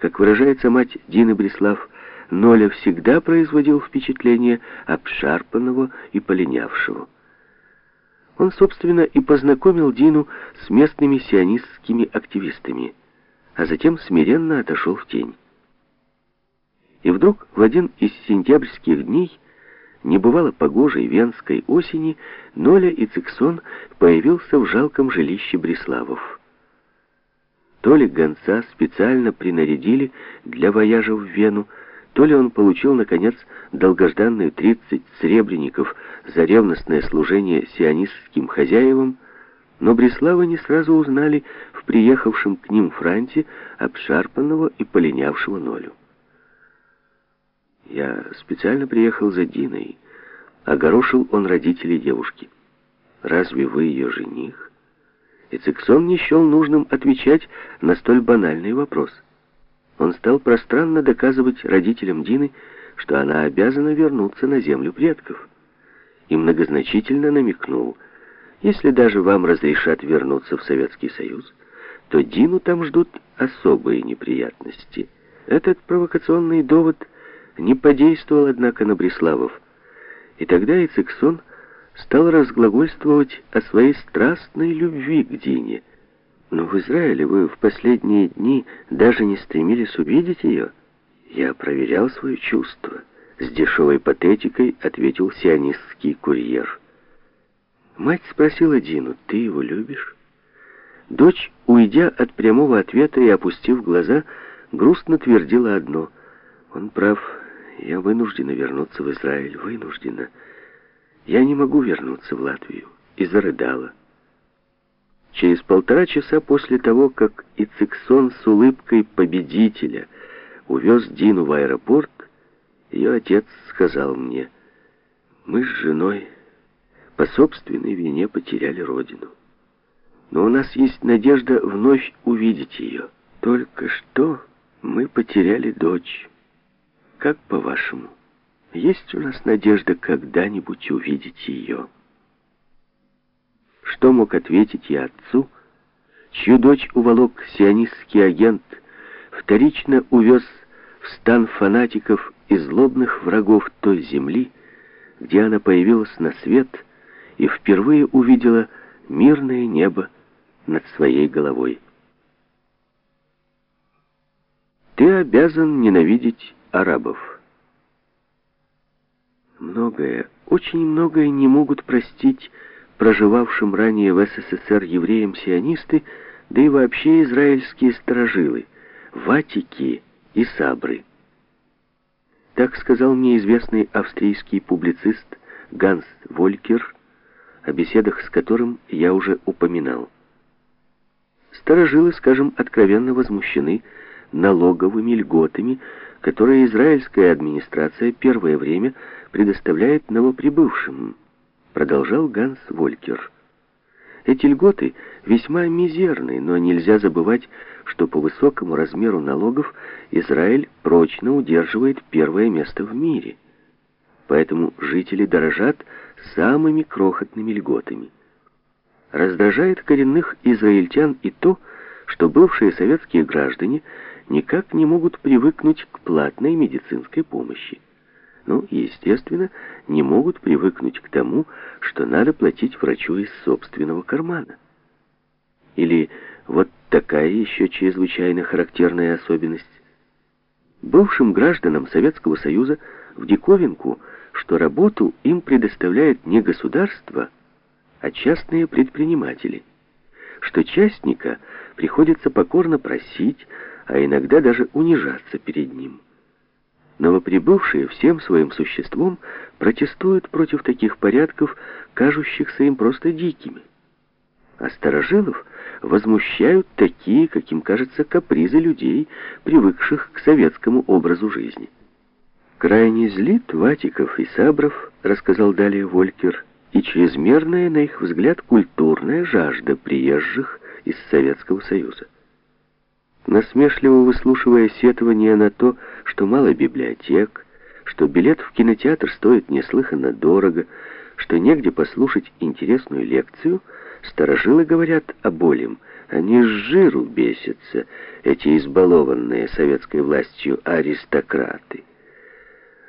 Как выражается мать Дины Бреслав, Ноля всегда производил впечатление обшарпанного и полинявшего. Он, собственно, и познакомил Дину с местными сионистскими активистами, а затем смиренно отошел в тень. И вдруг в один из сентябрьских дней, небывало погожей венской осени, Ноля и Циксон появился в жалком жилище Бреславов. То ли гонца специально принарядили для вояжа в Вену, то ли он получил, наконец, долгожданные 30 сребреников за ревностное служение сионистским хозяевам, но Бреславы не сразу узнали в приехавшем к ним Франте обшарпанного и полинявшего Нолю. Я специально приехал за Диной. Огорошил он родителей девушки. Разве вы ее жених? И Циксон не счел нужным отвечать на столь банальный вопрос. Он стал пространно доказывать родителям Дины, что она обязана вернуться на землю предков. И многозначительно намекнул, если даже вам разрешат вернуться в Советский Союз, то Дину там ждут особые неприятности. Этот провокационный довод – не подействовал, однако, на Бреславов. И тогда Ицексон стал разглагольствовать о своей страстной любви к Дине. Но в Израиле вы в последние дни даже не стремились увидеть ее. Я проверял свои чувства. С дешевой патетикой ответил сионистский курьер. Мать спросила Дину, ты его любишь? Дочь, уйдя от прямого ответа и опустив глаза, грустно твердила одно. Он прав, я вынуждена вернуться в Израиль, вынуждена. Я не могу вернуться в Латвию. И зарыдала. Через полтора часа после того, как Ициксон с улыбкой победителя увез Дину в аэропорт, ее отец сказал мне, мы с женой по собственной вине потеряли родину. Но у нас есть надежда вновь увидеть ее. Только что мы потеряли дочь. Как по-вашему, есть у нас надежда когда-нибудь увидеть ее? Что мог ответить я отцу, чью дочь уволок сионистский агент, вторично увез в стан фанатиков и злобных врагов той земли, где она появилась на свет и впервые увидела мирное небо над своей головой. Ты обязан ненавидеть арабов. Многое, очень многое не могут простить проживавшим ранее в СССР евреям-сионисты, да и вообще израильские сторожилы, ватики и сабры. Так сказал мне известный австрийский публицист Ганс Волькер, о беседах с которым я уже упоминал. Старожилы, скажем, откровенно возмущены налоговыми льготами, которые израильская администрация первое время предоставляет новоприбывшим, продолжал Ганс Волькер. Эти льготы весьма мизерны, но нельзя забывать, что по высокому размеру налогов Израиль прочно удерживает первое место в мире. Поэтому жители дорожат самыми крохотными льготами. Раздражает коренных израильтян и то, что бывшие советские граждане – никак не могут привыкнуть к платной медицинской помощи. Ну, естественно, не могут привыкнуть к тому, что надо платить врачу из собственного кармана. Или вот такая еще чрезвычайно характерная особенность. Бывшим гражданам Советского Союза в диковинку, что работу им предоставляет не государство, а частные предприниматели, что частника приходится покорно просить, а иногда даже унижаться перед ним. Новоприбывшие всем своим существом протестуют против таких порядков, кажущихся им просто дикими. А старожилов возмущают такие, каким кажется, капризы людей, привыкших к советскому образу жизни. Крайне злит Ватиков и Сабров, рассказал далее Волькер, и чрезмерная, на их взгляд, культурная жажда приезжих из Советского Союза насмешливо выслушивая сетования на то, что мало библиотек, что билет в кинотеатр стоит неслыханно дорого, что негде послушать интересную лекцию, старожилы говорят о болем, Они с жиру бесятся, эти избалованные советской властью аристократы.